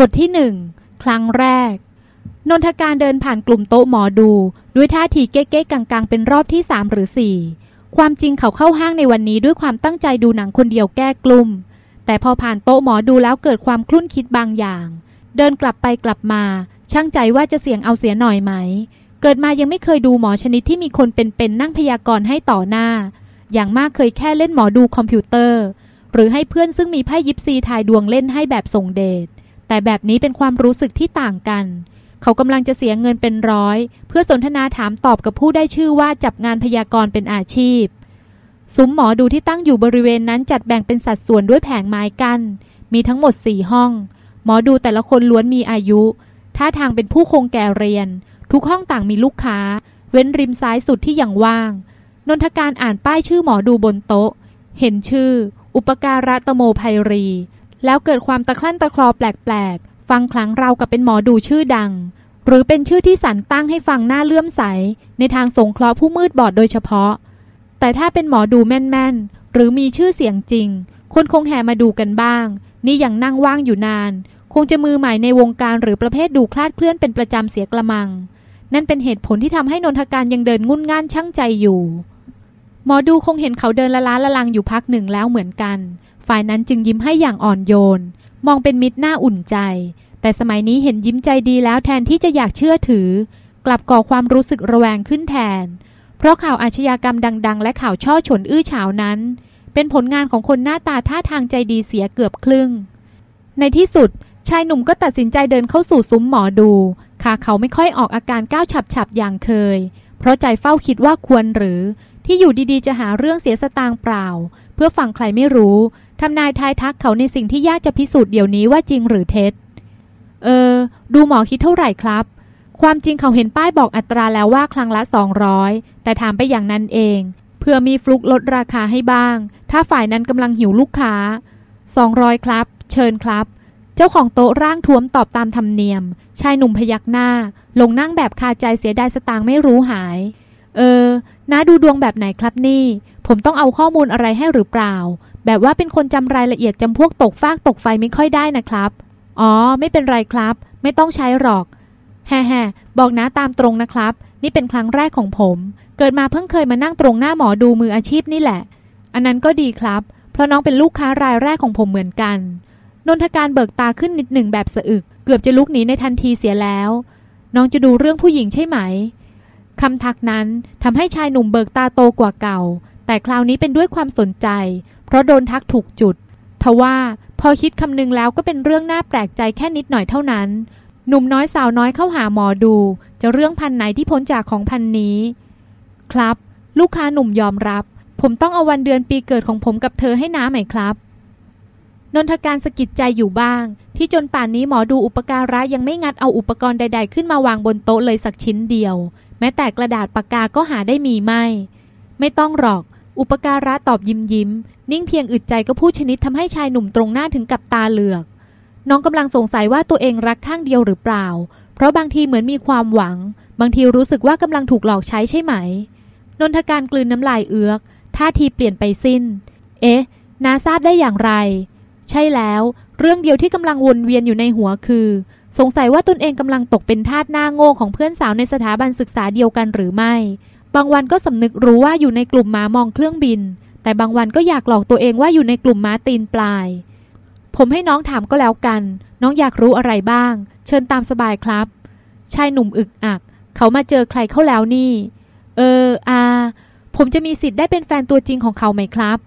บทที่หนึ่งครั้งแรก นนทการเดินผ่านกลุ่มโต๊ะหมอดู ด้วยท่าทีเก๊ๆกังๆ เป็นรอบที่สามหรือสี่ความจริงเขาเข้าห้างในวันนี้ด้วยความตั้งใจดูหนังคนเดียวแก้กลุ่ม แต่พอผ่านโต๊ะหมอดูแล้วเกิดความคลุ่นคิดบางอย่าง เดินกลับไปกลับมา ช่างใจว่าจะเสี่ยงเอาเสียหน่อยไหม เกิดมายังไม่เคยดูหมอชนิดที่มีคนเป็นๆนั่งพยากรณ์ให้ต่อหน้า อย่างมากเคยแค่เล่นหมอดูคอมพิวเตอร์ หรือให้เพื่อนซึ่งมีไพ่ยิปซีทายดวงเล่นให้แบบส่งเดช แต่แบบนี้เป็นความรู้สึกที่ต่างกัน เขากำลังจะเสียเงินเป็นร้อย เพื่อสนทนาถามตอบกับผู้ได้ชื่อว่าจับงานพยากรณ์เป็นอาชีพซุ้มหมอดูที่ตั้งอยู่บริเวณนั้นจัดแบ่งเป็นสัดส่วนด้วยแผงไม้กัน้นมีทั้งหมดสี่ห้อง หมอดูแต่ละคนล้วนมีอายุท่าทางเป็นผู้คงแก่เรียน ทุกห้องต่างมีลูกค้า เว้นริมซ้ายสุดที่ยังว่าง นนทการอ่านป้ายชื่อหมอดูบนโต๊ะ เห็นชื่อ อุปการะตโมภัยรี แล้วเกิดความตะคลั่นตะคลอแปลกๆ ฟังคลังเรากับเป็นหมอดูชื่อดัง หรือเป็นชื่อที่สรรตั้งให้ฟังหน้าเลื่อมใส ในทางสงเคราะห์ผู้มืดบอดโดยเฉพาะ แต่ถ้าเป็นหมอดูแม่นๆ หรือมีชื่อเสียงจริง คนคงแห่มาดูกันบ้าง นี่ยังนั่งว่างอยู่นาน คงจะมือใหม่ในวงการหรือประเภทดูคลาดเคลื่อนเป็นประจำเสียกระมัง นั่นเป็นเหตุผลที่ทำให้นนทการยังเดินงุ่นง่านช่างใจอยู่หมอดูคงเห็นเขาเดินละล้าละลังอยู่พักหนึ่งแล้วเหมือนกัน ฝ่ายนั้นจึงยิ้มให้อย่างอ่อนโยน มองเป็นมิตรหน้าอุ่นใจ แต่สมัยนี้เห็นยิ้มใจดีแล้วแทนที่จะอยากเชื่อถือ กลับก่อความรู้สึกระแวงขึ้นแทน เพราะข่าวอาชญากรรมดัง ๆ และข่าวช่อฉนอื้อฉาวนั้น เป็นผลงานของคนหน้าตาท่าทางใจดีเสียเกือบครึ่ง ในที่สุดชายหนุ่มก็ตัดสินใจเดินเข้าสู่ซุ้มหมอดูขาเขาไม่ค่อยออกอาการก้าวฉับๆอย่างเคย เพราะใจเฝ้าคิดว่าควรหรือที่อยู่ดีๆ จะหาเรื่องเสียสตางเปล่า เพื่อฟังใครไม่รู้ ทำนายทายทักเขาในสิ่งที่ยากจะพิสูจน์เดี๋ยวนี้ว่าจริงหรือเท็จ เออ ดูหมอคิดเท่าไหร่ครับ ความจริงเขาเห็นป้ายบอกอัตราแล้วว่าครั้งละ 200 แต่ถามไปอย่างนั้นเอง เพื่อมีฟลุกลดราคาให้บ้าง ถ้าฝ่ายนั้นกำลังหิวลูกค้า 200 ครับ เชิญครับ เจ้าของโต๊ะร่างท้วมตอบตามธรรมเนียม ชายหนุ่มพยักหน้า ลงนั่งแบบคาใจเสียดายสตางค์ไม่รู้หาย เออน้าดูดวงแบบไหนครับนี่ ผมต้องเอาข้อมูลอะไรให้หรือเปล่า แบบว่าเป็นคนจำรายละเอียดจำพวกตกฟากตกไฟไม่ค่อยได้นะครับ อ๋อ ไม่เป็นไรครับ ไม่ต้องใช้หรอก แฮ่แฮ่บอกน้าตามตรงนะครับ นี่เป็นครั้งแรกของผม เกิดมาเพิ่งเคยมานั่งตรงหน้าหมอดูมืออาชีพนี่แหละ อันนั้นก็ดีครับ เพราะน้องเป็นลูกค้ารายแรกของผมเหมือนกัน นนทการเบิกตาขึ้นนิดหนึ่งแบบสะอึก เกือบจะลุกหนีในทันทีเสียแล้ว น้องจะดูเรื่องผู้หญิงใช่ไหมคำทักนั้นทำให้ชายหนุ่มเบิกตาโตกว่าเก่า แต่คราวนี้เป็นด้วยความสนใจ ราะโดนทักถูกจุด ทว่าพอคิดคำนึงแล้วก็เป็นเรื่องน่าแปลกใจแค่นิดหน่อยเท่านั้น หนุ่มน้อยสาวน้อยเข้าหาหมอดู จะเรื่องพันไหนที่พ้นจากของพันนี้ ครับ ลูกค้าหนุ่มยอมรับ ผมต้องเอาวันเดือนปีเกิดของผมกับเธอให้น้าไหมครับนนทการสะกิดใจอยู่บ้าง ที่จนป่านนี้หมอดูอุปการะยังไม่งัดเอาอุปกรณ์ใด ๆ ขึ้นมาวางบนโต๊ะเลยสักชิ้นเดียว แม้แต่กระดาษปากกาก็หาได้มีไม่ ไม่ต้องหรอก อุปการะตอบยิ้มยิ้ม นิ่งเพียงอึดใจก็พูดชนิดทำให้ชายหนุ่มตรงหน้าถึงกับตาเหลือก น้องกำลังสงสัยว่าตัวเองรักข้างเดียวหรือเปล่า เพราะบางทีเหมือนมีความหวัง บางทีรู้สึกว่ากำลังถูกหลอกใช้ใช่ไหม นนทการกลืนน้ำลายเอือกท่าทีเปลี่ยนไปสิ้น เอ๊ะนาทราบได้อย่างไร ใช่แล้ว เรื่องเดียวที่กำลังวนเวียนอยู่ในหัวคือ สงสัยว่าตนเองกำลังตกเป็นทาสหน้าโง่ของเพื่อนสาวในสถาบันศึกษาเดียวกันหรือไม่ บางวันก็สำนึกรู้ว่าอยู่ในกลุ่มม้ามองเครื่องบิน แต่บางวันก็อยากหลอกตัวเองว่าอยู่ในกลุ่มม้าตีนปลาย ผมให้น้องถามก็แล้วกัน น้องอยากรู้อะไรบ้าง เชิญตามสบายครับ ชายหนุ่มอึกอัก เขามาเจอใครเข้าแล้วนี่ เอออาผมจะมีสิทธิ์ได้เป็นแฟนตัวจริงของเขาไหมครับ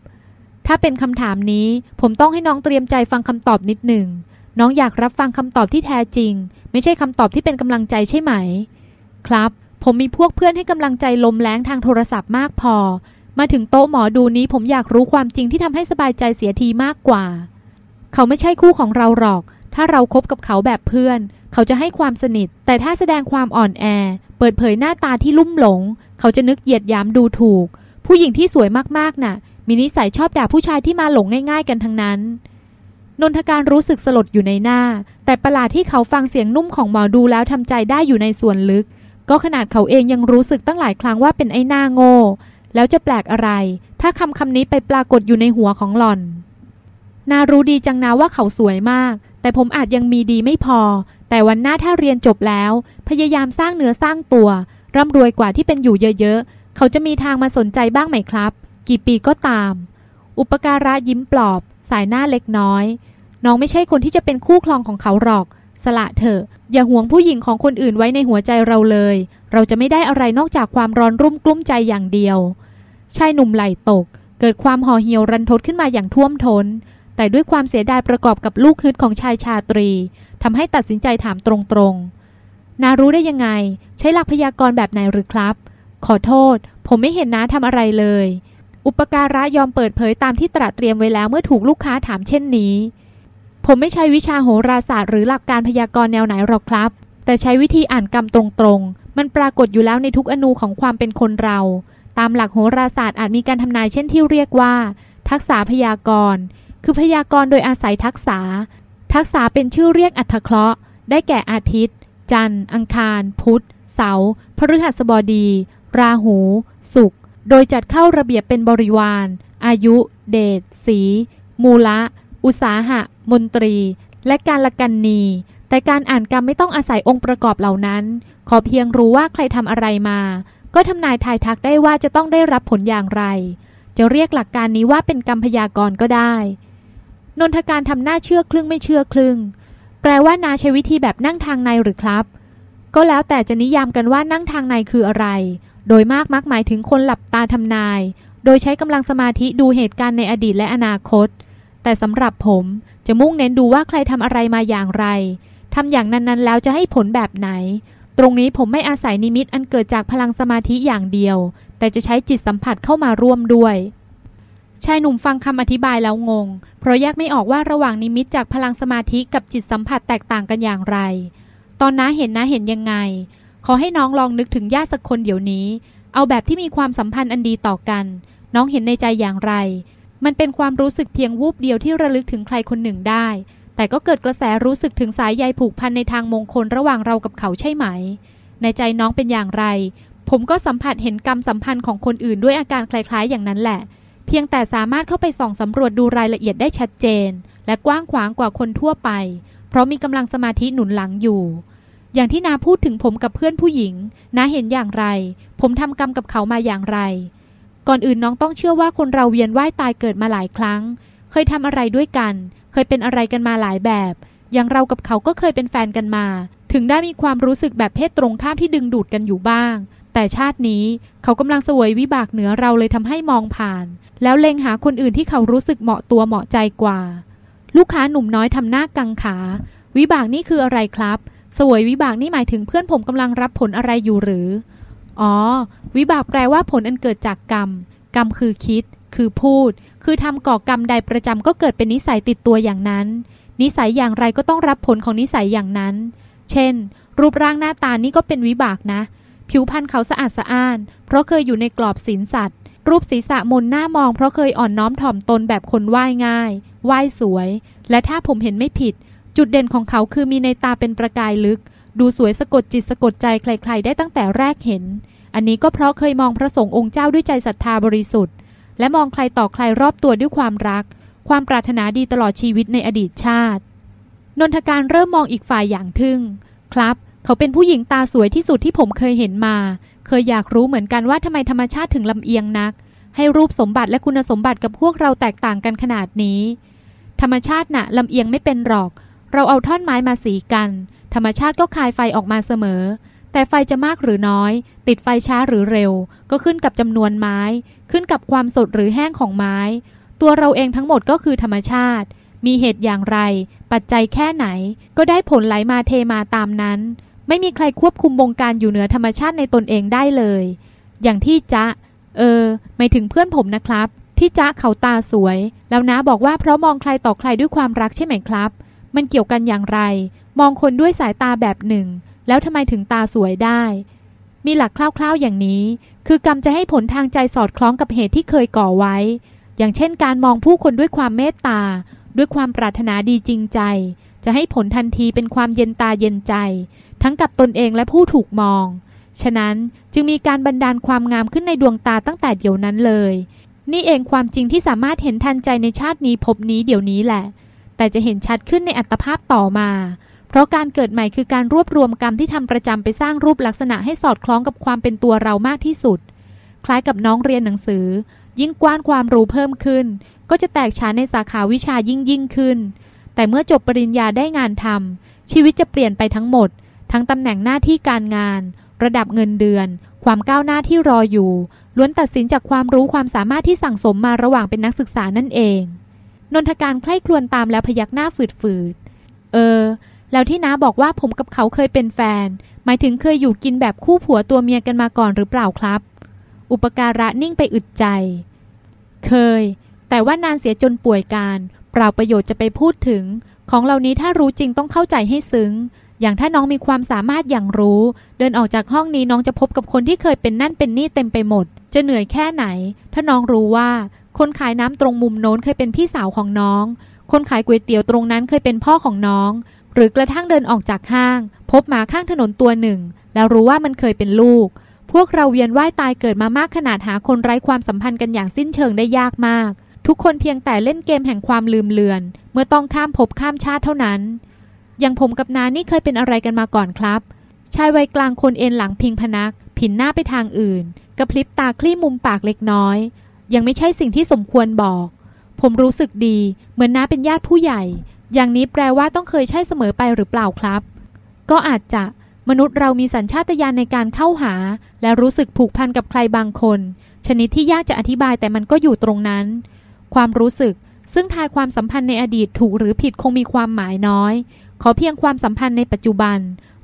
ถ้าเป็นคำถามนี้ ผมต้องให้น้องเตรียมใจฟังคำตอบนิดหนึ่ง น้องอยากรับฟังคำตอบที่แท้จริง ไม่ใช่คำตอบที่เป็นกำลังใจใช่ไหม ครับ ผมมีพวกเพื่อนให้กำลังใจลมแรงทางโทรศัพท์มากพอ มาถึงโต๊ะหมอดูนี้ผมอยากรู้ความจริงที่ทำให้สบายใจเสียทีมากกว่า เขาไม่ใช่คู่ของเราหรอก ถ้าเราครบกับเขาแบบเพื่อน เขาจะให้ความสนิท แต่ถ้าแสดงความอ่อนแอ เปิดเผยหน้าตาที่ลุ่มหลง เขาจะนึกเหยียดยามดูถูก ผู้หญิงที่สวยมากๆน่ะ มีนิสัยชอบด่าผู้ชายที่มาหลงง่าย ๆ กันทั้งนั้นนนทการรู้สึกสลดอยู่ในหน้า แต่ประหลาดที่เขาฟังเสียงนุ่มของหมอดูแล้วทำใจได้อยู่ในส่วนลึก ก็ขนาดเขาเองยังรู้สึกตั้งหลายครั้งว่าเป็นไอ้หน้าโง่ แล้วจะแปลกอะไร ถ้าคำคำนี้ไปปรากฏอยู่ในหัวของหล่อน นารู้ดีจังนะว่าเขาสวยมาก แต่ผมอาจยังมีดีไม่พอ แต่วันหน้าถ้าเรียนจบแล้ว พยายามสร้างเนื้อสร้างตัว ร่ำรวยกว่าที่เป็นอยู่เยอะๆ เขาจะมีทางมาสนใจบ้างไหมครับ กี่ปีก็ตาม อุปการะยิ้มปลอบ สายหน้าเล็กน้อย น้องไม่ใช่คนที่จะเป็นคู่ครองของเขาหรอก สละเถอะ อย่าหวงผู้หญิงของคนอื่นไว้ในหัวใจเราเลย เราจะไม่ได้อะไรนอกจากความร้อนรุ่มกลุ้มใจอย่างเดียว ชายหนุ่มไหลตก เกิดความห่อเหี่ยวรันทดขึ้นมาอย่างท่วมทนแต่ด้วยความเสียดายประกอบกับลูกฮึดของชายชาตรีทำให้ตัดสินใจถามตรงๆ นารู้ได้ยังไง ใช้หลักพยากรณ์แบบไหนหรือครับ ขอโทษ ผมไม่เห็นน้าทำอะไรเลย อุปการะยอมเปิดเผยตามที่ตระเตรียมไว้แล้วเมื่อถูกลูกค้าถามเช่นนี้ ผมไม่ใช้วิชาโหราศาสตร์หรือหลักการพยากรณ์แนวไหนหรอกครับ แต่ใช้วิธีอ่านกรรมตรงๆ มันปรากฏอยู่แล้วในทุกอนูของความเป็นคนเรา ตามหลักโหราศาสตร์อาจมีการทำนายเช่นที่เรียกว่า ทักษะพยากรณ์ คือพยากรณ์โดยอาศัยทักษะทักษะเป็นชื่อเรียกอัตเคราะห์ ได้แก่อาทิตย์ จันทร์ อังคาร พุธ เสาร์พฤหัสบดี ราหู ศุกร์ โดยจัดเข้าระเบียบเป็นบริวาร อายุ เดช สี มูละ อุตสาหะ มนตรี และการละกันนี แต่การอ่านกรรมไม่ต้องอาศัยองค์ประกอบเหล่านั้น ขอเพียงรู้ว่าใครทำอะไรมา ก็ทำนายทายทักได้ว่าจะต้องได้รับผลอย่างไร จะเรียกหลักการนี้ว่าเป็นกรรมพยากรณ์ก็ได้ นนทการทำหน้าเชื่อครึ่งไม่เชื่อครึ่ง แปลว่านาใช้วิธีแบบนั่งทางในหรือครับ ก็แล้วแต่จะนิยามกันว่านั่งทางในคืออะไร โดยมากมักหมายถึงคนหลับตาทำนาย โดยใช้กำลังสมาธิดูเหตุการณ์ในอดีตและอนาคต แต่สำหรับผมจะมุ่งเน้นดูว่าใครทำอะไรมาอย่างไรทำอย่างนั้นๆแล้วจะให้ผลแบบไหน ตรงนี้ผมไม่อาศัยนิมิตอันเกิดจากพลังสมาธิอย่างเดียว แต่จะใช้จิตสัมผัสเข้ามาร่วมด้วยชายหนุ่มฟังคำอธิบายแล้วงง เพราะแยกไม่ออกว่าระหว่างนิมิตจากพลังสมาธิกับจิตสัมผัสแตกต่างกันอย่างไร ตอนน้าเห็นน้าเห็นยังไง ขอให้น้องลองนึกถึงญาติสักคนเดี๋ยวนี้ เอาแบบที่มีความสัมพันธ์อันดีต่อกัน น้องเห็นในใจอย่างไร มันเป็นความรู้สึกเพียงวูบเดียวที่ระลึกถึงใครคนหนึ่งได้ แต่ก็เกิดกระแสรู้สึกถึงสายใยผูกพันในทางมงคลระหว่างเรากับเขาใช่ไหม ในใจน้องเป็นอย่างไร ผมก็สัมผัสเห็นกรรมสัมพันธ์ของคนอื่นด้วยอาการคล้ายๆ อย่างนั้นแหละ เพียงแต่สามารถเข้าไปส่องสำรวจดูรายละเอียดได้ชัดเจน และกว้างขวางกว่าคนทั่วไป เพราะมีกำลังสมาธิหนุนหลังอยู่อย่างที่นาพูดถึงผมกับเพื่อนผู้หญิง นาเห็นอย่างไร ผมทำกรรมกับเขามาอย่างไร ก่อนอื่นน้องต้องเชื่อว่าคนเราเวียนว่ายตายเกิดมาหลายครั้ง เคยทำอะไรด้วยกัน เคยเป็นอะไรกันมาหลายแบบ อย่างเรากับเขาก็เคยเป็นแฟนกันมา ถึงได้มีความรู้สึกแบบเพศตรงข้ามที่ดึงดูดกันอยู่บ้าง แต่ชาตินี้เขากำลังสวยวิบากเหนือเราเลยทำให้มองผ่าน แล้วเล็งหาคนอื่นที่เขารู้สึกเหมาะตัวเหมาะใจกว่า ลูกค้าหนุ่มน้อยทำหน้ากังขา วิบากนี่คืออะไรครับสวยวิบากนี่หมายถึงเพื่อนผมกำลังรับผลอะไรอยู่หรือ อ๋อ วิบากแปลว่าผลอันเกิดจากกรรม กรรมคือคิด คือพูด คือทำก่อกรรมใดประจำก็เกิดเป็นนิสัยติดตัวอย่างนั้น นิสัยอย่างไรก็ต้องรับผลของนิสัยอย่างนั้น เช่น รูปร่างหน้าตานี่ก็เป็นวิบากนะ ผิวพรรณเขาสะอาดสะอ้าน เพราะเคยอยู่ในกรอบศีลสัตว์รูปศีรษะมนหน้ามองเพราะเคยอ่อนน้อมถ่อมตนแบบคนไหว้ง่าย ไหว้สวย และถ้าผมเห็นไม่ผิด จุดเด่นของเขาคือมีในตาเป็นประกายลึก ดูสวยสะกดจิตสะกดใจใครๆ ได้ตั้งแต่แรกเห็น อันนี้ก็เพราะเคยมองพระสงฆ์องค์เจ้าด้วยใจศรัทธาบริสุทธิ์ และมองใครต่อใครรอบตัวด้วยความรัก ความปรารถนาดีตลอดชีวิตในอดีตชาติ นนทการเริ่มมองอีกฝ่ายอย่างทึ่ง ครับ เขาเป็นผู้หญิงตาสวยที่สุดที่ผมเคยเห็นมา เคยอยากรู้เหมือนกันว่าทำไมธรรมชาติถึงลำเอียงนัก ให้รูปสมบัติและคุณสมบัติกับพวกเราแตกต่างกันขนาดนี้ ธรรมชาติน่ะลำเอียงไม่เป็นหรอก เราเอาท่อนไม้มาสีกัน ธรรมชาติก็คายไฟออกมาเสมอ แต่ไฟจะมากหรือน้อย ติดไฟช้าหรือเร็ว ก็ขึ้นกับจำนวนไม้ ขึ้นกับความสดหรือแห้งของไม้ ตัวเราเองทั้งหมดก็คือธรรมชาติ มีเหตุอย่างไร ปัจจัยแค่ไหน ก็ได้ผลไหลมาเทมาตามนั้น ไม่มีใครควบคุมวงการอยู่เหนือธรรมชาติในตนเองได้เลย อย่างที่จ๊ะเออ ไม่ถึงเพื่อนผมนะครับ ที่จ๊ะเขาตาสวย แล้วนะบอกว่าเพราะมองใครต่อใครด้วยความรักใช่ไหมครับ มันเกี่ยวกันอย่างไร มองคนด้วยสายตาแบบหนึ่ง แล้วทำไมถึงตาสวยได้ มีหลักคร่าวๆอย่างนี้ คือกรรมจะให้ผลทางใจสอดคล้องกับเหตุที่เคยก่อไว้ อย่างเช่น การมองผู้คนด้วยความเมตตา ด้วยความปรารถนาดีจริงใจ จะให้ผลทันทีเป็นความเย็นตาเย็นใจ ทั้งกับตนเองและผู้ถูกมองฉฉะนั้นจึงมีการบันดาลความงามขึ้นในดวงตาตั้งแต่เดี๋ยวนั้นเลย นี่เองความจริงที่สามารถเห็นทันใจในชาตินี้พบนี้เดี๋ยวนี้แหละ แต่จะเห็นชัดขึ้นในอัตภาพต่อมา เพราะการเกิดใหม่คือการรวบรวมกรรมที่ทำประจำไปสร้างรูปลักษณะให้สอดคล้องกับความเป็นตัวเรามากที่สุด คล้ายกับน้องเรียนหนังสือ ยิ่งกว้านความรู้เพิ่มขึ้น ก็จะแตกฉานในสาขาวิชายิ่งยิ่งขึ้น แต่เมื่อจบปริญญาได้งานทำชีวิตจะเปลี่ยนไปทั้งหมด ทั้งตำแหน่งหน้าที่การงาน ระดับเงินเดือน ความก้าวหน้าที่รออยู่ ล้วนตัดสินจากความรู้ความสามารถที่สั่งสมมาระหว่างเป็นนักศึกษานั่นเอง นนทการใคร่ครวญตามแล้วพยักหน้าฝืดๆเออ แล้วที่น้าบอกว่าผมกับเขาเคยเป็นแฟน หมายถึงเคยอยู่กินแบบคู่ผัวตัวเมียกันมาก่อนหรือเปล่าครับ อุปการะนิ่งไปอึดใจ เคย แต่ว่านานเสียจนป่วยการ เปล่าประโยชน์จะไปพูดถึง ของเหล่านี้ถ้ารู้จริงต้องเข้าใจให้ซึ้ง อย่างถ้าน้องมีความสามารถอย่างรู้ เดินออกจากห้องนี้น้องจะพบกับคนที่เคยเป็นนั่นเป็นนี่เต็มไปหมด จะเหนื่อยแค่ไหน ถ้าน้องรู้ว่า คนขายน้ำตรงมุมโน้นเคยเป็นพี่สาวของน้อง คนขายก๋วยเตี๋ยวตรงนั้นเคยเป็นพ่อของน้อง หรือกระทั่งเดินออกจากห้าง พบหมาข้างถนนตัวหนึ่ง แล้วรู้ว่ามันเคยเป็นลูก พวกเราเวียนว่ายตายเกิดมามากขนาดหาคนไร้ความสัมพันธ์กันอย่างสิ้นเชิงได้ยากมาก ทุกคนเพียงแต่เล่นเกมแห่งความลืมเลือน เมื่อต้องข้ามภพข้ามชาติเท่านั้น อย่างผมกับนานี่เคยเป็นอะไรกันมาก่อนครับชายวัยกลางคนเอ็นหลังพิงพนัก ผินหน้าไปทางอื่น กระพริบตาคลี่มุมปากเล็กน้อย ยังไม่ใช่สิ่งที่สมควรบอก ผมรู้สึกดี เหมือนน้าเป็นญาติผู้ใหญ่ อย่างนี้แปลว่าต้องเคยใช่เสมอไปหรือเปล่าครับ ก็อาจจะมนุษย์เรามีสัญชาตญาณในการเข้าหา และรู้สึกผูกพันกับใครบางคน ชนิดที่ยากจะอธิบายแต่มันก็อยู่ตรงนั้น ความรู้สึกซึ่งทายความสัมพันธ์ในอดีตถูกหรือผิดคงมีความหมายน้อย ขอเพียงความสัมพันธ์ในปัจจุบัน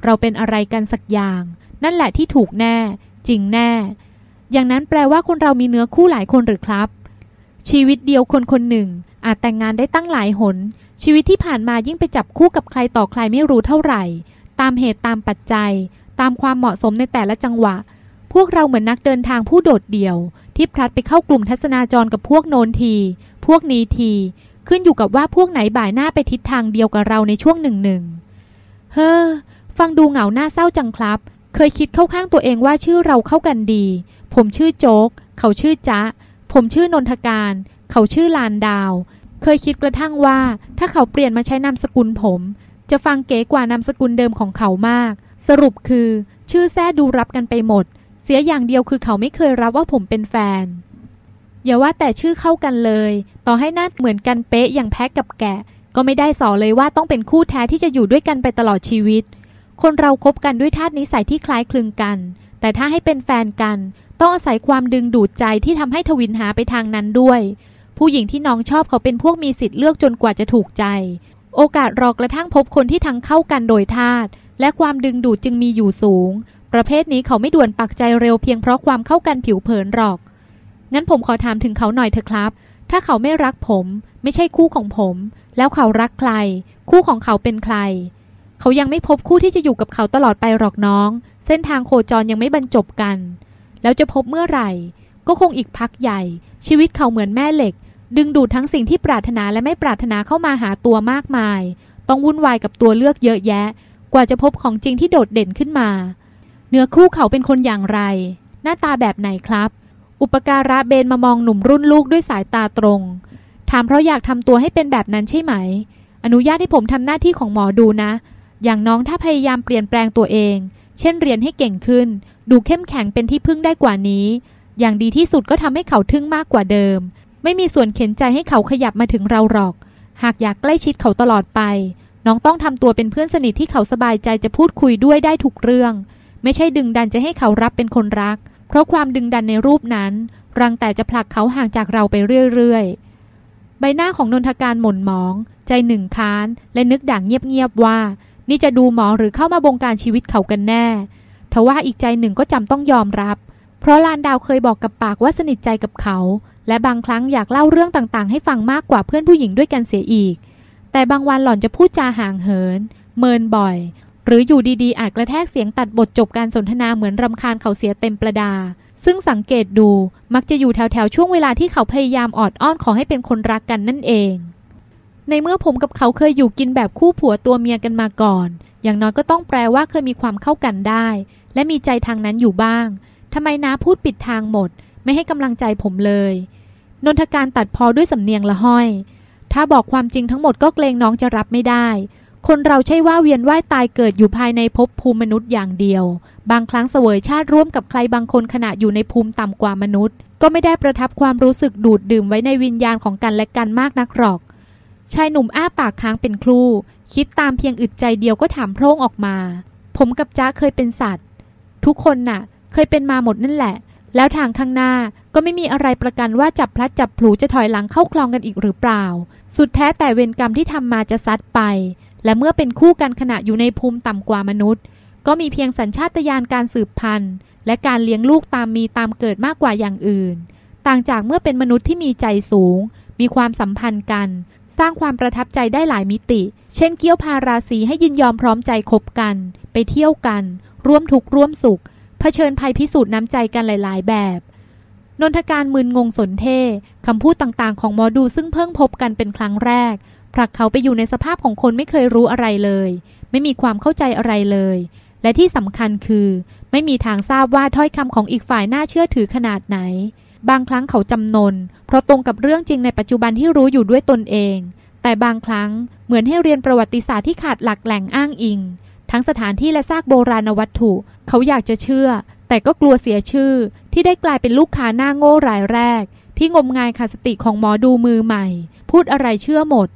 เราเป็นอะไรกันสักอย่าง นั่นแหละที่ถูกแน่ จริงแน่ อย่างนั้นแปลว่าคนเรามีเนื้อคู่หลายคนหรือครับ ชีวิตเดียวคนคนหนึ่ง อาจแต่งงานได้ตั้งหลายหน ชีวิตที่ผ่านมายิ่งไปจับคู่กับใครต่อใครไม่รู้เท่าไหร่ ตามเหตุตามปัจจัย ตามความเหมาะสมในแต่ละจังหวะ พวกเราเหมือนนักเดินทางผู้โดดเดี่ยว ที่พลัดไปเข้ากลุ่มทัศนาจรกับพวกโนนที พวกนี้ที ขึ้นอยู่กับว่าพวกไหนบ่ายหน้าไปทิศทางเดียวกับเราในช่วงหนึ่งหนึ่งเฮ้อฟังดูเหงาหน้าเศร้าจังครับ เคยคิดเข้าข้างตัวเองว่าชื่อเราเข้ากันดี ผมชื่อโจ๊ก เขาชื่อจ๊ะ ผมชื่อนนทการ เขาชื่อลานดาว เคยคิดกระทั่งว่า ถ้าเขาเปลี่ยนมาใช้นามสกุลผม จะฟังเก๋กว่านามสกุลเดิมของเขามาก สรุปคือ ชื่อแท้ดูรับกันไปหมด เสียอย่างเดียวคือเขาไม่เคยรับว่าผมเป็นแฟน อย่าว่าแต่ชื่อเข้ากันเลย ต่อให้หน้าเหมือนกันเป๊ะอย่างแพะกับแกะ ก็ไม่ได้สอเลยว่าต้องเป็นคู่แท้ที่จะอยู่ด้วยกันไปตลอดชีวิต คนเราคบกันด้วยธาตุนิสัยที่คล้ายคลึงกัน แต่ถ้าให้เป็นแฟนกัน ต้องอาศัยความดึงดูดใจที่ทำให้ทวินหาไปทางนั้นด้วย ผู้หญิงที่น้องชอบเขาเป็นพวกมีสิทธิ์เลือกจนกว่าจะถูกใจ โอกาสรอกระทั่งพบคนที่ทั้งเข้ากันโดยธาตุและความดึงดูดจึงมีอยู่สูง ประเภทนี้เขาไม่ด่วนปักใจเร็วเพียงเพราะความเข้ากันผิวเผินหรอก งั้นผมขอถามถึงเขาหน่อยเถอะครับ ถ้าเขาไม่รักผม ไม่ใช่คู่ของผม แล้วเขารักใคร คู่ของเขาเป็นใคร เขายังไม่พบคู่ที่จะอยู่กับเขาตลอดไปหรอกน้อง เส้นทางโคจรยังไม่บรรจบกัน แล้วจะพบเมื่อไหร่ ก็คงอีกพักใหญ่ ชีวิตเขาเหมือนแม่เหล็ก ดึงดูดทั้งสิ่งที่ปรารถนาและไม่ปรารถนาเข้ามาหาตัวมากมาย ต้องวุ่นวายกับตัวเลือกเยอะแยะ กว่าจะพบของจริงที่โดดเด่นขึ้นมา เนื้อคู่เขาเป็นคนอย่างไร หน้าตาแบบไหนครับ อุปการะเบนมามองหนุ่มรุ่นลูกด้วยสายตาตรง ถามเพราะอยากทำตัวให้เป็นแบบนั้นใช่ไหม อนุญาตให้ผมทำหน้าที่ของหมอดูนะ อย่างน้องถ้าพยายามเปลี่ยนแปลงตัวเอง เช่นเรียนให้เก่งขึ้น ดูเข้มแข็งเป็นที่พึ่งได้กว่านี้ อย่างดีที่สุดก็ทำให้เขาทึ่งมากกว่าเดิม ไม่มีส่วนเข็นใจให้เขาขยับมาถึงเราหรอก หากอยากใกล้ชิดเขาตลอดไป น้องต้องทำตัวเป็นเพื่อนสนิทที่เขาสบายใจจะพูดคุยด้วยได้ทุกเรื่อง ไม่ใช่ดึงดันจะให้เขารับเป็นคนรัก เพราะความดึงดันในรูปนั้น รังแต่จะผลักเขาห่างจากเราไปเรื่อยๆ ใบหน้าของนนทการหม่นหมอง ใจหนึ่งค้าน และนึกด่างเงียบๆว่า นี่จะดูหมอหรือเข้ามาบงการชีวิตเขากันแน่ทว่าอีกใจหนึ่งก็จำต้องยอมรับเพราะลานดาวเคยบอกกับปากว่าสนิทใจกับเขา และบางครั้งอยากเล่าเรื่องต่างๆ ให้ฟังมากกว่าเพื่อนผู้หญิงด้วยกันเสียอีก แต่บางวันหล่อนจะพูดจาห่างเหิน เมินบ่อย หรืออยู่ดีๆ อาจกระแทกเสียงตัดบทจบการสนทนาเหมือนรำคาญเขาเสียเต็มประดา ซึ่งสังเกตดูมักจะอยู่แถวๆช่วงเวลาที่เขาพยายามออดอ้อนขอให้เป็นคนรักกันนั่นเอง ในเมื่อผมกับเขาเคยอยู่กินแบบคู่ผัวตัวเมียกันมาก่อน อย่างน้อยก็ต้องแปลว่าเคยมีความเข้ากันได้ และมีใจทางนั้นอยู่บ้าง ทำไมน้าพูดปิดทางหมด ไม่ให้กำลังใจผมเลย นนทการตัดพอด้วยสำเนียงละห้อย ถ้าบอกความจริงทั้งหมดก็เกรงน้องจะรับไม่ได้ คนเราใช่ว่าเวียนว่ายตายเกิดอยู่ภายในภพภูมิมนุษย์อย่างเดียว บางครั้งเสวยชาติร่วมกับใครบางคนขณะอยู่ในภูมิต่ำกว่ามนุษย์ ก็ไม่ได้ประทับความรู้สึกดูดดื่มไว้ในวิญญาณของกันและกันมากนักหรอกชายหนุ่มอ้าปากค้างเป็นครู คิดตามเพียงอึดใจเดียวก็ถามโพร่งออกมา ผมกับจ้าเคยเป็นสัตว์ ทุกคนน่ะ เคยเป็นมาหมดนั่นแหละ แล้วทางข้างหน้าก็ไม่มีอะไรประกันว่าจับพลัดจับผลูจะถอยหลังเข้าคลองกันอีกหรือเปล่า สุดแท้แต่เวรกรรมที่ทำมาจะซัดไป และเมื่อเป็นคู่กันขณะอยู่ในภูมิต่ำกว่ามนุษย์ ก็มีเพียงสัญชาตญาณการสืบพันธุ์ และการเลี้ยงลูกตามมีตามเกิดมากกว่าอย่างอื่น ต่างจากเมื่อเป็นมนุษย์ที่มีใจสูง มีความสัมพันธ์กัน สร้างความประทับใจได้หลายมิติ เช่นเกี้ยวพาราศีให้ยินยอมพร้อมใจคบกัน ไปเที่ยวกัน ร่วมทุกข์ร่วมสุข เผชิญภัยพิสูจน์น้ำใจกันหลาย ๆ แบบ นนทการมึนงงสนเท่คำพูดต่างๆ ของหมอดูซึ่งเพิ่งพบกันเป็นครั้งแรกผลักเขาไปอยู่ในสภาพของคนไม่เคยรู้อะไรเลย ไม่มีความเข้าใจอะไรเลย และที่สำคัญคือ ไม่มีทางทราบว่าถ้อยคำของอีกฝ่ายน่าเชื่อถือขนาดไหน บางครั้งเขาจำนน เพราะตรงกับเรื่องจริงในปัจจุบันที่รู้อยู่ด้วยตนเอง แต่บางครั้งเหมือนให้เรียนประวัติศาสตร์ที่ขาดหลักแหล่งอ้างอิง ทั้งสถานที่และซากโบราณวัตถุ เขาอยากจะเชื่อ แต่ก็กลัวเสียชื่อ ที่ได้กลายเป็นลูกค้าหน้าโง่รายแรก ที่งมงายขาดสติของหมอดูมือใหม่ พูดอะไรเชื่อหมด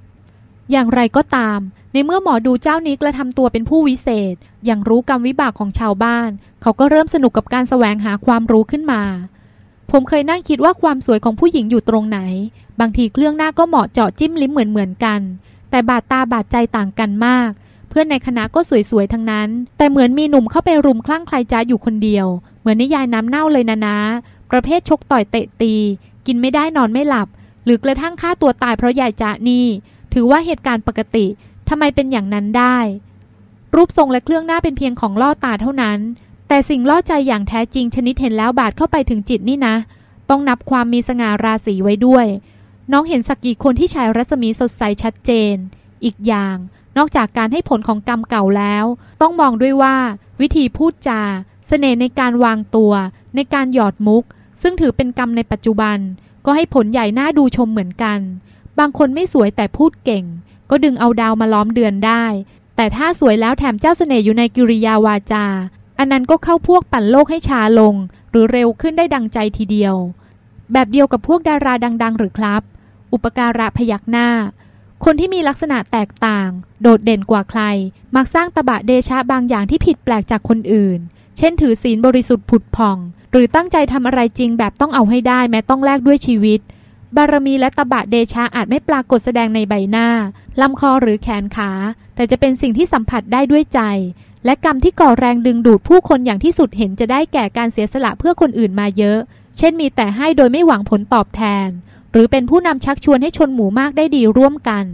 อย่างไรก็ตาม ในเมื่อหมอดูเจ้านี้กระทำตัวเป็นผู้วิเศษ อย่างรู้กรรมวิบากของชาวบ้าน เขาก็เริ่มสนุกกับการแสวงหาความรู้ขึ้นมาผมเคยนั่งคิดว่าความสวยของผู้หญิงอยู่ตรงไหน บางทีเครื่องหน้าก็เหมาะเจาะจิ้มลิ้มเหมือนเหมือนกัน แต่บาดตาบาดใจต่างกันมาก พื่อนในคณะก็สวยๆทั้งนั้น แต่เหมือนมีหนุ่มเข้าไปรุมคลั่งใครจ้าอยู่คนเดียว เหมือนนิยายน้ำเน่าเลยนะนะ ประเภทชกต่อยเตะตี กินไม่ได้นอนไม่หลับ หรือกระทั่งฆ่าตัวตายเพราะยายจ้านี่ ถือว่าเหตุการณ์ปกติทำไมเป็นอย่างนั้นได้ รูปทรงและเครื่องหน้าเป็นเพียงของล่อตาเท่านั้น แต่สิ่งล่อใจอย่างแท้จริงชนิดเห็นแล้วบาดเข้าไปถึงจิตนี่นะ ต้องนับความมีสง่าราศีไว้ด้วย น้องเห็นสักกี่คนที่ฉายรัศมีสดใสชัดเจน อีกอย่าง นอกจากการให้ผลของกรรมเก่าแล้ว ต้องมองด้วยว่า วิธีพูดจาเสน่ห์ในการวางตัว ในการหยอดมุก ซึ่งถือเป็นกรรมในปัจจุบัน ก็ให้ผลใหญ่น่าดูชมเหมือนกัน บางคนไม่สวยแต่พูดเก่ง ก็ดึงเอาดาวมาล้อมเดือนได้ แต่ถ้าสวยแล้วแถมเจ้าเสน่ห์อยู่ในกิริยาวาจา อันนั้นก็เข้าพวกปั่นโลกให้ช้าลง หรือเร็วขึ้นได้ดังใจทีเดียว แบบเดียวกับพวกดาราดัง ๆ หรือครับ อุปการะพยักหน้า คนที่มีลักษณะแตกต่าง โดดเด่นกว่าใคร มักสร้างตบะเดชะบางอย่างที่ผิดแปลกจากคนอื่น เช่นถือศีลบริสุทธิ์ผุดผ่อง หรือตั้งใจทำอะไรจริงแบบต้องเอาให้ได้แม้ต้องแลกด้วยชีวิต บารมีและตบะเดชะอาจไม่ปรากฏแสดงในใบหน้าลำคอหรือแขนขา แต่จะเป็นสิ่งที่สัมผัสได้ด้วยใจ และกรรมที่ก่อแรงดึงดูดผู้คนอย่างที่สุดเห็นจะได้แก่การเสียสละเพื่อคนอื่นมาเยอะ เช่นมีแต่ให้โดยไม่หวังผลตอบแทน รือเป็นผู้นำชักชวนให้ชนหมู่มากได้ดีร่วมกัน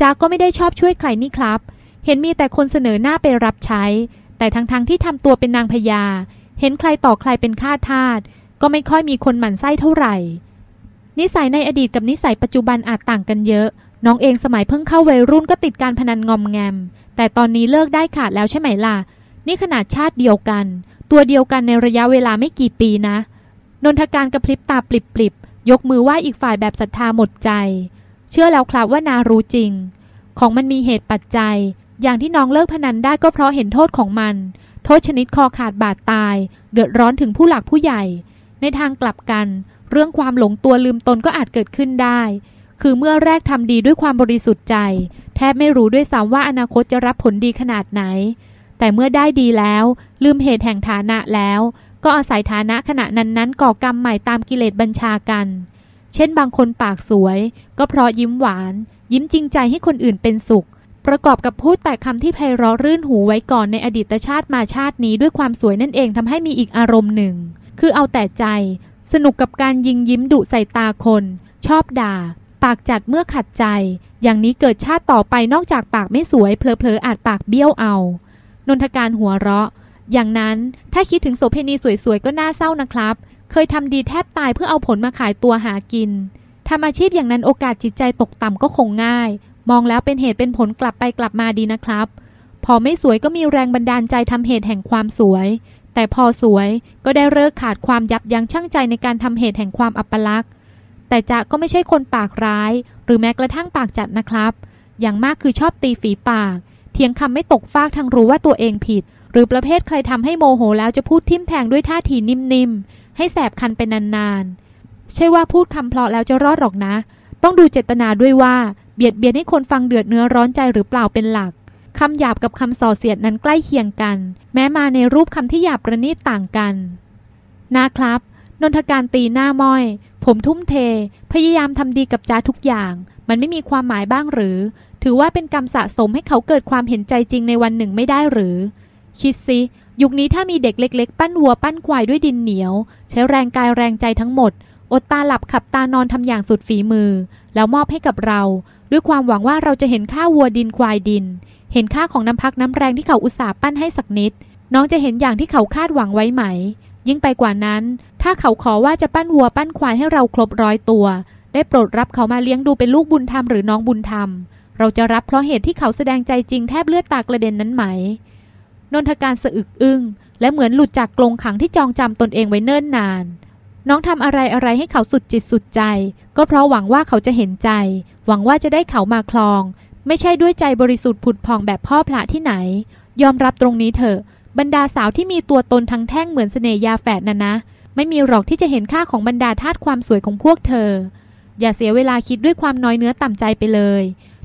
จากก็ไม่ได้ชอบช่วยใครนี่ครับ เห็นมีแต่คนเสนอหน้าไปรับใช้ แต่ทั้งๆทที่ทำตัวเป็นนางพญา เห็นใครต่อใครเป็นข้าทาส ก็ไม่ค่อยมีคนหมั่นไส้เท่าไหร่ นิสัยในอดีตกับนิสัยปัจจุบันอาจต่างกันเยอะ น้องเองสมัยเพิ่งเข้าวัยรุ่นก็ติดการพนันงอมแงม แต่ตอนนี้เลิกได้ขาดแล้วใช่ไหมล่ะ นี่ขนาดชาติเดียวกัน ตัวเดียวกันในระยะเวลาไม่กี่ปีนะ นนทการกระพริบตาปลิบๆ ยกมือไหว้อีกฝ่ายแบบศรัทธาหมดใจ เชื่อแล้วครับว่านารู้จริง ของมันมีเหตุปัจจัย อย่างที่น้องเลิกพนันได้ก็เพราะเห็นโทษของมัน โทษชนิดคอขาดบาดตาย เดือดร้อนถึงผู้หลักผู้ใหญ่ ในทางกลับกัน เรื่องความหลงตัวลืมตนก็อาจเกิดขึ้นได้ คือเมื่อแรกทำดีด้วยความบริสุทธิ์ใจ แทบไม่รู้ด้วยซ้ำว่าอนาคตจะรับผลดีขนาดไหน แต่เมื่อได้ดีแล้ว ลืมเหตุแห่งฐานะแล้ว ก็อาศัยฐานะขณะนั้นๆก่อกรรมใหม่ตามกิเลสบัญชากัน เช่นบางคนปากสวย ก็เพราะยิ้มหวาน ยิ้มจริงใจให้คนอื่นเป็นสุข ประกอบกับพูดแต่คำที่ไพเราะรื่นหูไว้ก่อนในอดีตชาติมาชาตินี้ด้วยความสวยนั่นเองทำให้มีอีกอารมณ์หนึ่ง คือเอาแต่ใจ สนุกกับการยิงยิ้มดุใส่ตาคน ชอบด่า ปากจัดเมื่อขัดใจ อย่างนี้เกิดชาติต่อไปนอกจากปากไม่สวยเพลอๆอาจปากเบี้ยวเอานนทการหัวเราะ อย่างนั้นถ้าคิดถึงโสเพณีสวยๆ ก็น่าเศร้านะครับ เคยทำดีแทบตายเพื่อเอาผลมาขายตัวหากินทำอาชีพอย่างนั้นโอกาสจิตใจตกต่ำก็คงง่าย มองแล้วเป็นเหตุเป็นผลกลับไปกลับมาดีนะครับ พอไม่สวยก็มีแรงบันดาลใจทำเหตุแห่งความสวย แต่พอสวยก็ได้เลิกขาดความยับยั้งชั่งใจในการทำเหตุแห่งความอัปลักษณ์แต่จะก็ไม่ใช่คนปากร้าย หรือแม้กระทั่งปากจัดนะครับ อย่างมากคือชอบตีฝีปาก เถียงคำไม่ตกฟากทั้งรู้ว่าตัวเองผิด หรือประเภทใครทำให้โมโหแล้วจะพูดทิมแทงด้วยท่าทีนิ่มๆ ให้แสบคันเป็นนานๆ ใช่ว่าพูดคำเพลาะแล้วจะรอดหรอกนะ ต้องดูเจตนาด้วยว่า เบียดเบียนให้คนฟังเดือดเนื้อร้อนใจหรือเปล่าเป็นหลักคำหยาบกับคำส่อเสียดนั้นใกล้เคียงกัน แม้มาในรูปคำที่หยาบประณีตต่างกันนะครับนนทการตีหน้าม้อย ผมทุ่มเท พยายามทำดีกับจ้าทุกอย่าง มันไม่มีความหมายบ้างหรือ ถือว่าเป็นกรรมสะสมให้เขาเกิดความเห็นใจจริงในวันหนึ่งไม่ได้หรือ คิดสิยุคนี้ถ้ามีเด็กเล็ก ๆ ปั้นวัวปั้นควายด้วยดินเหนียว ใช้แรงกายแรงใจทั้งหมด อดตาหลับขับตานอนทำอย่างสุดฝีมือ แล้วมอบให้กับเรา ด้วยความหวังว่าเราจะเห็นค่าวัวดินควายดิน เห็นค่าของน้ำพักน้ำแรงที่เขาอุตส่าห์ปั้นให้สักนิด น้องจะเห็นอย่างที่เขาคาดหวังไว้ไหม ยิ่งไปกว่านั้น ถ้าเขาขอว่าจะปั้นวัวปั้นควายให้เราครบร้อยตัว ได้โปรดรับเขามาเลี้ยงดูเป็นลูกบุญธรรมหรือน้องบุญธรรม เราจะรับเพราะเหตุที่เขาแสดงใจจริงแทบเลือดตากระเด็นนั้นไหม นนทการสะอึกอึ้งและเหมือนหลุดจากกรงขังที่จองจำตนเองไว้เนิ่นนาน น้องทำอะไรอะไรให้เขาสุดจิตสุดใจ ก็เพราะหวังว่าเขาจะเห็นใจ หวังว่าจะได้เขามาคลอง ไม่ใช่ด้วยใจบริสุทธิ์ผุดพองแบบพ่อพระที่ไหน ยอมรับตรงนี้เถอะ บรรดาสาวที่มีตัวตนทั้งแท่งเหมือนเสน่ยาแฝดนะนะ ไม่มีหรอกที่จะเห็นค่าของบรรดาทาสความสวยของพวกเธอ อย่าเสียเวลาคิดด้วยความน้อยเนื้อต่ำใจไปเลย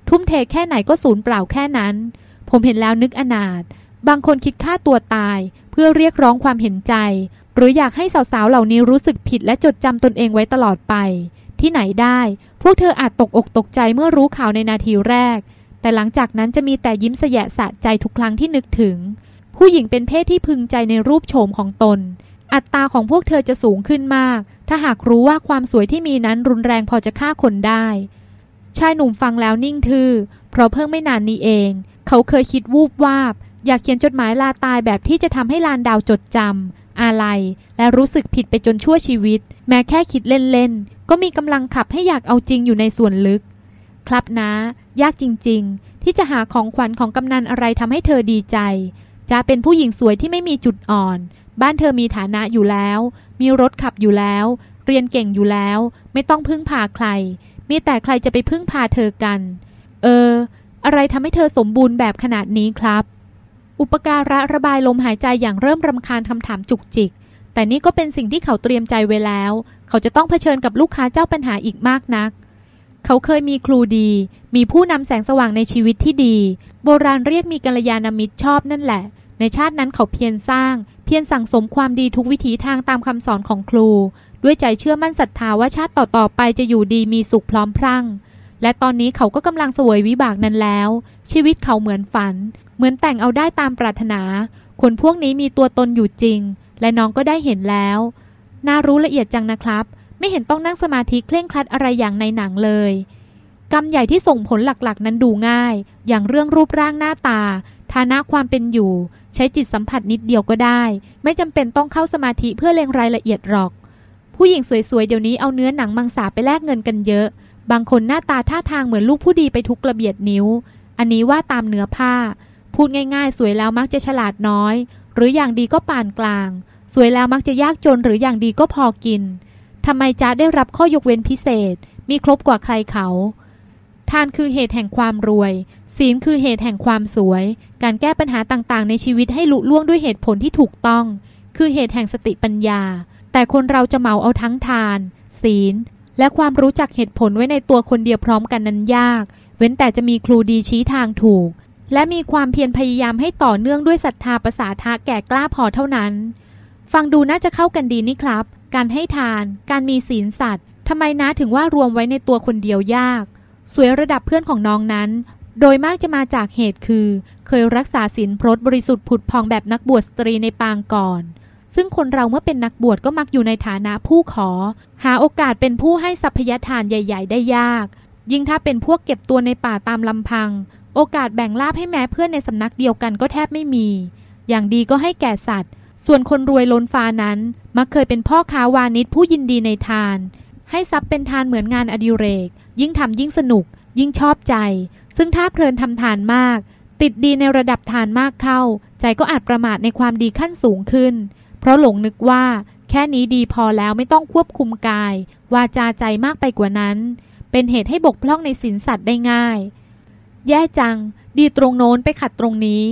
ทุ่มเทแค่ไหนก็สูญเปล่าแค่นั้น ผมเห็นแล้วนึกอนาถบางคนคิดฆ่าตัวตาย เพื่อเรียกร้องความเห็นใจ หรืออยากให้สาวๆเหล่านี้รู้สึกผิดและจดจำตนเองไว้ตลอดไป ที่ไหนได้ พวกเธออาจตกอกตกใจเมื่อรู้ข่าวในนาทีแรก แต่หลังจากนั้นจะมีแต่ยิ้มแสยะสะใจทุกครั้งที่นึกถึง ผู้หญิงเป็นเพศที่พึงใจในรูปโฉมของตน อัตราของพวกเธอจะสูงขึ้นมาก ถ้าหากรู้ว่าความสวยที่มีนั้นรุนแรงพอจะฆ่าคนได้ ชายหนุ่มฟังแล้วนิ่งทื่อ เพราะเพิ่งไม่นานนี้เอง เขาเคยคิดวูบวาบ อยากเขียนจดหมายลาตายแบบที่จะทำให้ลานดาวจดจำอาลัย และรู้สึกผิดไปจนชั่วชีวิต แม้แค่คิดเล่นๆ ก็มีกำลังขับให้อยากเอาจริงอยู่ในส่วนลึก ครับนะ ยากจริงๆ ที่จะหาของขวัญของกำนันอะไรทำให้เธอดีใจจะเป็นผู้หญิงสวยที่ไม่มีจุดอ่อน บ้านเธอมีฐานะอยู่แล้ว มีรถขับอยู่แล้ว เรียนเก่งอยู่แล้ว ไม่ต้องพึ่งพาใคร มีแต่ใครจะไปพึ่งพาเธอกัน เออ อะไรทำให้เธอสมบูรณ์แบบขนาดนี้ครับ อุปการะระบายลมหายใจอย่างเริ่มรำคาญคำถามจุกจิก แต่นี่ก็เป็นสิ่งที่เขาเตรียมใจไว้แล้ว เขาจะต้องเผชิญกับลูกค้าเจ้าปัญหาอีกมากนัก เขาเคยมีครูดี มีผู้นำแสงสว่างในชีวิตที่ดี โบราณเรียกมีกัลยาณมิตรชอบนั่นแหละ ในชาตินั้นเขาเพียรสร้าง เพียรสั่งสมความดีทุกวิถีทางตามคำสอนของครู ด้วยใจเชื่อมั่นศรัทธาว่าชาติต่อๆไปจะอยู่ดีมีสุขพร้อมพรั่ง และตอนนี้เขาก็กำลังเสวยวิบากนั้นแล้ว ชีวิตเขาเหมือนฝัน เหมือนแต่งเอาได้ตามปรารถนา คนพวกนี้มีตัวตนอยู่จริง และน้องก็ได้เห็นแล้ว น่ารู้ละเอียดจังนะครับ ไม่เห็นต้องนั่งสมาธิเคร่งครัดอะไรอย่างในหนังเลยกรรมใหญ่ที่ส่งผลหลักๆ นั้นดูง่าย อย่างเรื่องรูปร่างหน้าตา ฐานะความเป็นอยู่ ใช้จิตสัมผัสนิดเดียวก็ได้ ไม่จำเป็นต้องเข้าสมาธิเพื่อเล็งรายละเอียดหรอก ผู้หญิงสวยๆ เดี๋ยวนี้เอาเนื้อหนังมังสาไปแลกเงินกันเยอะ บางคนหน้าตาท่าทางเหมือนลูกผู้ดีไปทุกกระเบียดนิ้ว อันนี้ว่าตามเนื้อผ้า พูดง่ายๆ สวยแล้วมักจะฉลาดน้อย หรืออย่างดีก็ปานกลาง สวยแล้วมักจะยากจนหรืออย่างดีก็พอกินทำไมจ๊ะได้รับข้อยกเว้นพิเศษ มีครบกว่าใครเขา ทานคือเหตุแห่งความรวย ศีลคือเหตุแห่งความสวย การแก้ปัญหาต่างๆ ในชีวิตให้ลุล่วงด้วยเหตุผลที่ถูกต้อง คือเหตุแห่งสติปัญญา แต่คนเราจะเหมาเอาทั้งทาน ศีล และความรู้จักเหตุผลไว้ในตัวคนเดียวพร้อมกันนั้นยาก เว้นแต่จะมีครูดีชี้ทางถูก และมีความเพียรพยายามให้ต่อเนื่องด้วยศรัทธาประสาทะแก่กล้าพอเท่านั้น ฟังดูน่าจะเข้ากันดีนี่ครับ การให้ทาน การมีศีลสัตว์ทำไมนะถึงว่ารวมไว้ในตัวคนเดียวยาก สวยระดับเพื่อนของน้องนั้น โดยมากจะมาจากเหตุคือ เคยรักษาศีลพรตบริสุทธิ์ผุดพองแบบนักบวชสตรีในปางก่อน ซึ่งคนเราเมื่อเป็นนักบวชก็มักอยู่ในฐานะผู้ขอ หาโอกาสเป็นผู้ให้สัพยทานใหญ่ ๆ ได้ยาก ยิ่งถ้าเป็นพวกเก็บตัวในป่าตามลำพัง โอกาสแบ่งลาบให้แม้เพื่อนในสำนักเดียวกันก็แทบไม่มี อย่างดีก็ให้แก่สัตว์ ส่วนคนรวยล้นฟ้านั้น มักเคยเป็นพ่อค้าวานิชผู้ยินดีในทาน ให้ทรัพย์เป็นทานเหมือนงานอดิเรก ยิ่งทำยิ่งสนุก ยิ่งชอบใจ ซึ่งถ้าเพลินทำทานมาก ติดดีในระดับทานมากเข้า ใจก็อาจประมาทในความดีขั้นสูงขึ้น เพราะหลงนึกว่า แค่นี้ดีพอแล้วไม่ต้องควบคุมกาย วาจาใจมากไปกว่านั้น เป็นเหตุให้บกพร่องในศีลสัตว์ได้ง่าย แย่จัง ดีตรงโน้นไปขัดตรงนี้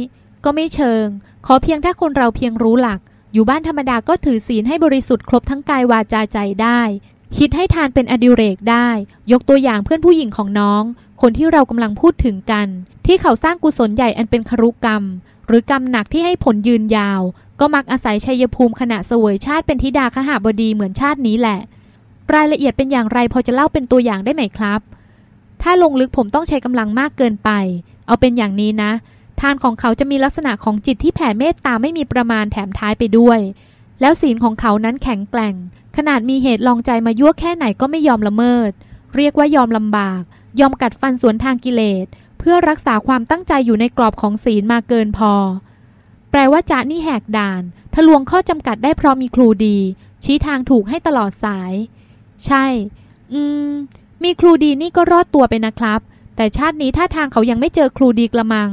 ก็ไม่เชิง ขอเพียงถ้าคนเราเพียงรู้หลักอยู่บ้านธรรมดาก็ถือศีลให้บริสุทธิ์ครบทั้งกายวาจาใจได้ คิดให้ทานเป็นอดิเรกได้ ยกตัวอย่างเพื่อนผู้หญิงของน้อง คนที่เรากำลังพูดถึงกัน ที่เขาสร้างกุศลใหญ่อันเป็นครุกรรม หรือกรรมหนักที่ให้ผลยืนยาว ก็มักอาศัยชัยภูมิขณะเสวยชาติเป็นธิดาขหาบดีเหมือนชาตินี้แหละ รายละเอียดเป็นอย่างไรพอจะเล่าเป็นตัวอย่างได้ไหมครับ ถ้าลงลึกผมต้องใช้กำลังมากเกินไป เอาเป็นอย่างนี้นะ ทานของเขาจะมีลักษณะของจิตที่แผ่เมตตาไม่มีประมาณแถมท้ายไปด้วย แล้วศีลของเขานั้นแข็งแกร่ง ขนาดมีเหตุลองใจมายั่วแค่ไหนก็ไม่ยอมละเมิด เรียกว่ายอมลำบาก ยอมกัดฟันสวนทางกิเลส เพื่อรักษาความตั้งใจอยู่ในกรอบของศีลมาเกินพอ แปลว่าจะนี่แหกด่าน ทะลวงข้อจำกัดได้เพราะมีครูดี ชี้ทางถูกให้ตลอดสาย ใช่ อืม มีครูดีนี่ก็รอดตัวไปนะครับ แต่ชาตินี้ถ้าทางเขายังไม่เจอครูดีกระมัง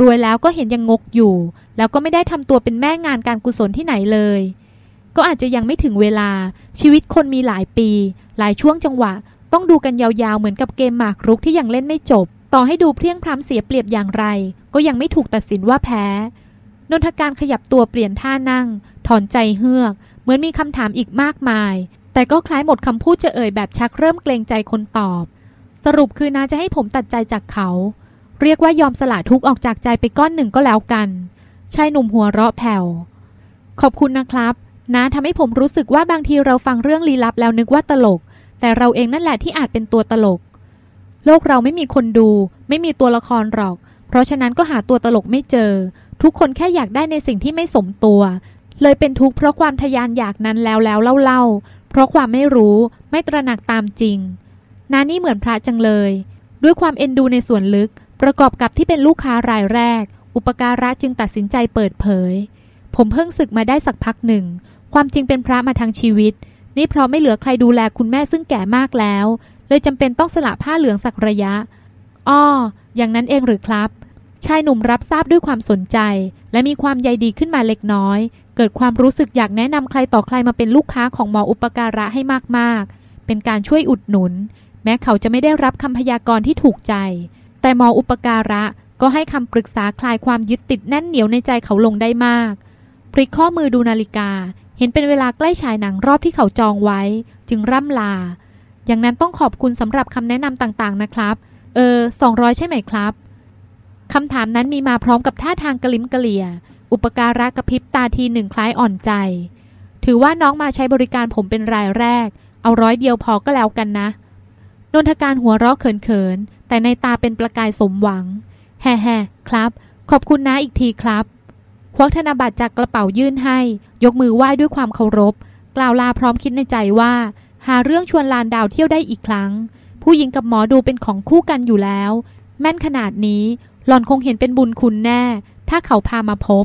รวยแล้วก็เห็นยังงกอยู่ แล้วก็ไม่ได้ทำตัวเป็นแม่งานการกุศลที่ไหนเลย ก็อาจจะยังไม่ถึงเวลา ชีวิตคนมีหลายปี หลายช่วงจังหวะ ต้องดูกันยาวๆเหมือนกับเกมหมากรุกที่ยังเล่นไม่จบ ต่อให้ดูเพลียงพล้ำเสียเปรียบอย่างไร ก็ยังไม่ถูกตัดสินว่าแพ้ นนทการขยับตัวเปลี่ยนท่านั่ง ถอนใจเฮือก เหมือนมีคำถามอีกมากมาย แต่ก็คล้ายหมดคำพูดจะเอ่ยแบบชักเริ่มเกรงใจคนตอบ สรุปคือนาจะให้ผมตัดใจจากเขา เรียกว่ายอมสละทุกออกจากใจไปก้อนหนึ่งก็แล้วกันชายหนุ่มหัวเราะแผ่วขอบคุณนะครับ นะทำให้ผมรู้สึกว่าบางทีเราฟังเรื่องลี้ลับแล้วนึกว่าตลก แต่เราเองนั่นแหละที่อาจเป็นตัวตลก โลกเราไม่มีคนดู ไม่มีตัวละครหรอก เพราะฉะนั้นก็หาตัวตลกไม่เจอ ทุกคนแค่อยากได้ในสิ่งที่ไม่สมตัว เลยเป็นทุกข์เพราะความทยานอยากนั้นแล้วแล้วเล่าเล่าเพราะความไม่รู้ไม่ตระหนักตามจริงนานี่เหมือนพระจังเลย ด้วยความเอ็นดูในส่วนลึก ประกอบกับที่เป็นลูกค้ารายแรก อุปการะจึงตัดสินใจเปิดเผย ผมเพิ่งศึกมาได้สักพักหนึ่ง ความจริงเป็นพระมาทั้งชีวิต นี่เพราะไม่เหลือใครดูแลคุณแม่ซึ่งแก่มากแล้ว เลยจำเป็นต้องสละผ้าเหลืองสักระยะ อ้อ อย่างนั้นเองหรือครับ ชายหนุ่มรับทราบด้วยความสนใจ และมีความใยดีขึ้นมาเล็กน้อย เกิดความรู้สึกอยากแนะนำใครต่อใครมาเป็นลูกค้าของหมออุปการะให้มากๆ เป็นการช่วยอุดหนุน แม้เขาจะไม่ได้รับคำพยากรณ์ที่ถูกใจ แต่หมออุปการะก็ให้คำปรึกษาคลายความยึดติดแน่นเหนียวในใจเขาลงได้มาก พลิกข้อมือดูนาฬิกา เห็นเป็นเวลาใกล้ฉายหนังรอบที่เขาจองไว้ จึงร่ำลา อย่างนั้นต้องขอบคุณสำหรับคำแนะนำต่างๆนะครับ เออสองร้อยใช่ไหมครับคำถามนั้นมีมาพร้อมกับท่าทางกระลิมกระเลีย อุปการะกระพริบตาทีหนึ่งคล้ายอ่อนใจ ถือว่าน้องมาใช้บริการผมเป็นรายแรก เอาร้อยเดียวพอก็แล้วกันนะ นนทการหัวเราะเขินๆ แต่ในตาเป็นประกายสมหวัง แฮ่ๆ ครับ ขอบคุณนะอีกทีครับ ควักธนบัตรจากกระเป๋ายื่นให้ ยกมือไหว้ด้วยความเคารพ กล่าวลาพร้อมคิดในใจว่า หาเรื่องชวนลานดาวเที่ยวได้อีกครั้ง ผู้หญิงกับหมอดูเป็นของคู่กันอยู่แล้ว แม่นขนาดนี้หล่อนคงเห็นเป็นบุญคุณแน่ ถ้าเขาพามาพบ